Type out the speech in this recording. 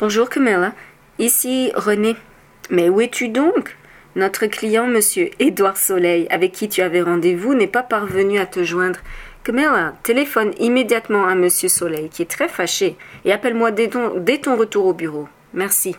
Bonjour Camilla, ici René. Mais où es-tu donc? Notre client, monsieur Édouard Soleil, avec qui tu avais rendez-vous, n'est pas parvenu à te joindre. Camilla, téléphone immédiatement à monsieur Soleil, qui est très fâché, et appelle-moi dès ton, dès ton retour au bureau. Merci.